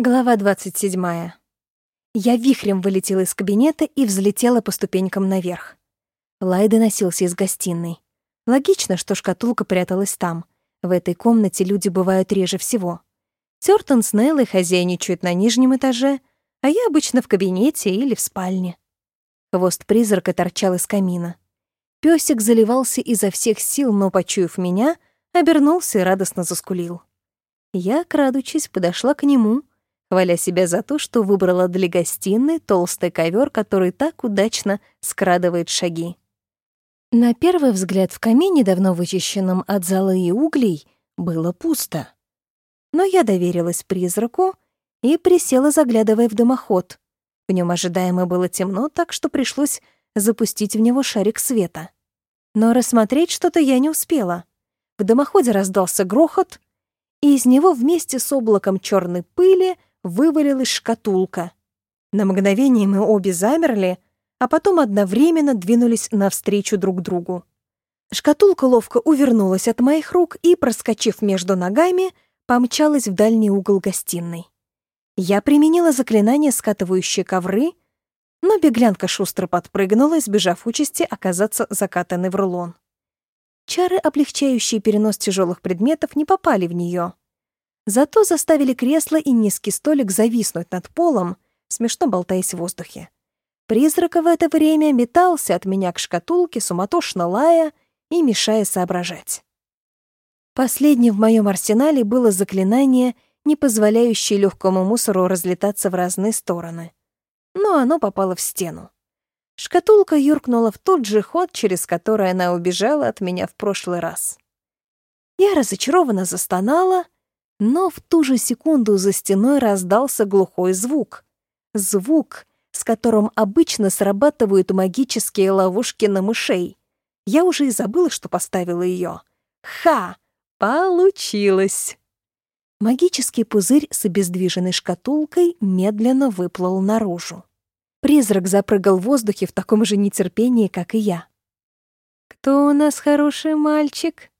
Глава 27. Я вихрем вылетела из кабинета и взлетела по ступенькам наверх. Лай доносился из гостиной. Логично, что шкатулка пряталась там. В этой комнате люди бывают реже всего. Тёртон с Неллой хозяйничают на нижнем этаже, а я обычно в кабинете или в спальне. Хвост призрака торчал из камина. Пёсик заливался изо всех сил, но, почуяв меня, обернулся и радостно заскулил. Я, крадучись, подошла к нему — хваля себя за то, что выбрала для гостиной толстый ковер, который так удачно скрадывает шаги. На первый взгляд в камине, давно вычищенном от золы и углей, было пусто. Но я доверилась призраку и присела, заглядывая в дымоход. В нем ожидаемо было темно, так что пришлось запустить в него шарик света. Но рассмотреть что-то я не успела. В дымоходе раздался грохот, и из него вместе с облаком черной пыли — вывалилась шкатулка. На мгновение мы обе замерли, а потом одновременно двинулись навстречу друг другу. Шкатулка ловко увернулась от моих рук и, проскочив между ногами, помчалась в дальний угол гостиной. Я применила заклинание, скатывающее ковры, но беглянка шустро подпрыгнула, избежав участи оказаться закатанной в рулон. Чары, облегчающие перенос тяжелых предметов, не попали в нее. Зато заставили кресло и низкий столик зависнуть над полом, смешно болтаясь в воздухе. Призрак в это время метался от меня к шкатулке, суматошно лая и мешая соображать. Последним в моем арсенале было заклинание, не позволяющее легкому мусору разлетаться в разные стороны. Но оно попало в стену. Шкатулка юркнула в тот же ход, через который она убежала от меня в прошлый раз. Я разочарованно застонала — но в ту же секунду за стеной раздался глухой звук. Звук, с которым обычно срабатывают магические ловушки на мышей. Я уже и забыла, что поставила ее. Ха! Получилось! Магический пузырь с обездвиженной шкатулкой медленно выплыл наружу. Призрак запрыгал в воздухе в таком же нетерпении, как и я. «Кто у нас хороший мальчик?»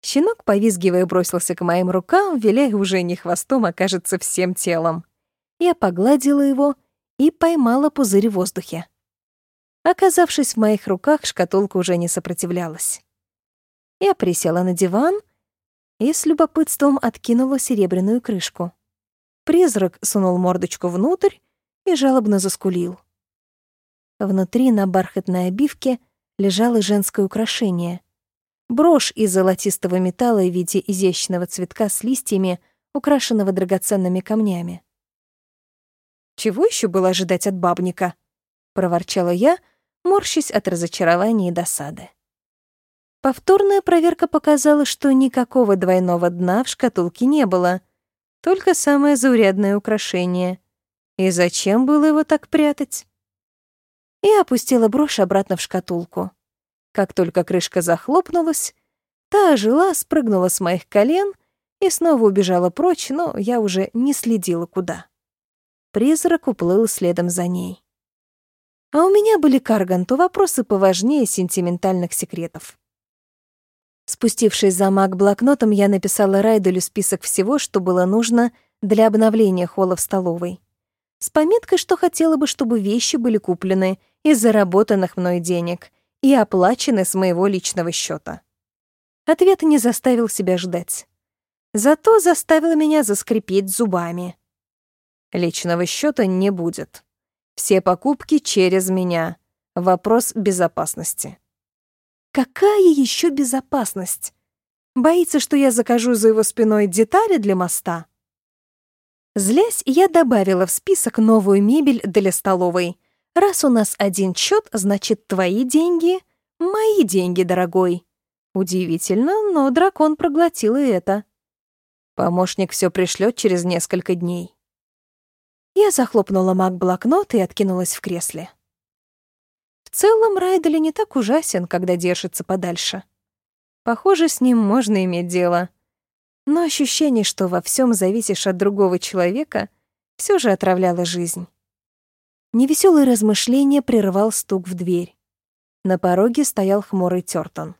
Щенок, повизгивая, бросился к моим рукам, виляя уже не хвостом, а, кажется, всем телом. Я погладила его и поймала пузырь в воздухе. Оказавшись в моих руках, шкатулка уже не сопротивлялась. Я присела на диван и с любопытством откинула серебряную крышку. Призрак сунул мордочку внутрь и жалобно заскулил. Внутри на бархатной обивке лежало женское украшение — Брошь из золотистого металла в виде изящного цветка с листьями, украшенного драгоценными камнями. «Чего еще было ожидать от бабника?» — проворчала я, морщась от разочарования и досады. Повторная проверка показала, что никакого двойного дна в шкатулке не было, только самое заурядное украшение. И зачем было его так прятать? Я опустила брошь обратно в шкатулку. Как только крышка захлопнулась, та ожила, спрыгнула с моих колен и снова убежала прочь, но я уже не следила куда. Призрак уплыл следом за ней. А у меня были карганту вопросы поважнее сентиментальных секретов. Спустившись за маг блокнотом, я написала Райделю список всего, что было нужно для обновления холла в столовой. С пометкой, что хотела бы, чтобы вещи были куплены из заработанных мной денег, и оплачены с моего личного счета. Ответ не заставил себя ждать. Зато заставил меня заскрипеть зубами. Личного счета не будет. Все покупки через меня. Вопрос безопасности. Какая еще безопасность? Боится, что я закажу за его спиной детали для моста? Злясь, я добавила в список новую мебель для столовой — Раз у нас один счет, значит, твои деньги — мои деньги, дорогой. Удивительно, но дракон проглотил и это. Помощник все пришлет через несколько дней. Я захлопнула маг-блокнот и откинулась в кресле. В целом, Райдели не так ужасен, когда держится подальше. Похоже, с ним можно иметь дело. Но ощущение, что во всем зависишь от другого человека, все же отравляло жизнь. Невеселое размышление прервал стук в дверь. На пороге стоял хмурый Тёртон.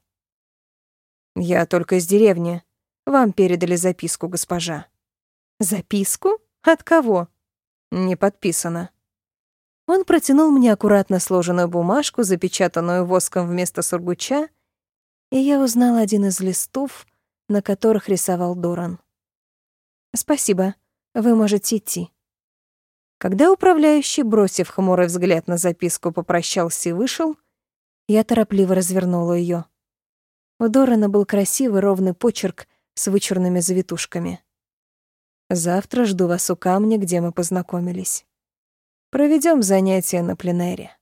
«Я только из деревни. Вам передали записку, госпожа». «Записку? От кого? Не подписано. Он протянул мне аккуратно сложенную бумажку, запечатанную воском вместо сургуча, и я узнала один из листов, на которых рисовал Доран. «Спасибо, вы можете идти». Когда управляющий, бросив хмурый взгляд на записку, попрощался и вышел, я торопливо развернула ее. У Дорана был красивый ровный почерк с вычурными завитушками. «Завтра жду вас у камня, где мы познакомились. Проведем занятия на пленэре».